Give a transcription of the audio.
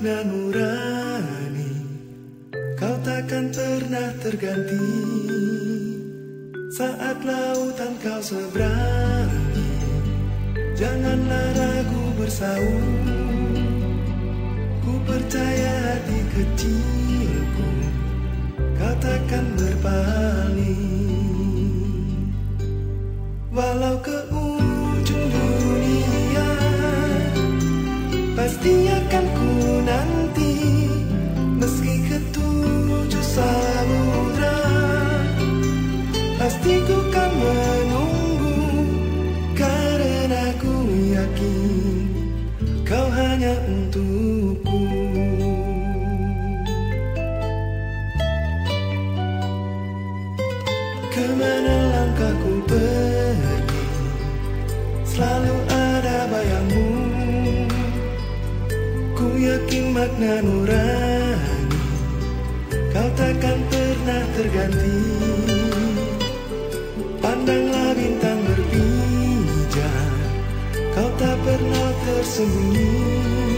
makna nurani Kau takkan pernah terganti. Saat lautan kau seberangi Janganlah ragu bersaung. Ku percaya hati kecil. pasti ku kan menunggu Karena ku yakin Kau hanya untukku. Ke mana langkahku pergi? Selalu ada bayangmu. Ku yakin makna nurani Kau takkan pernah terganti. mata per non hacerse.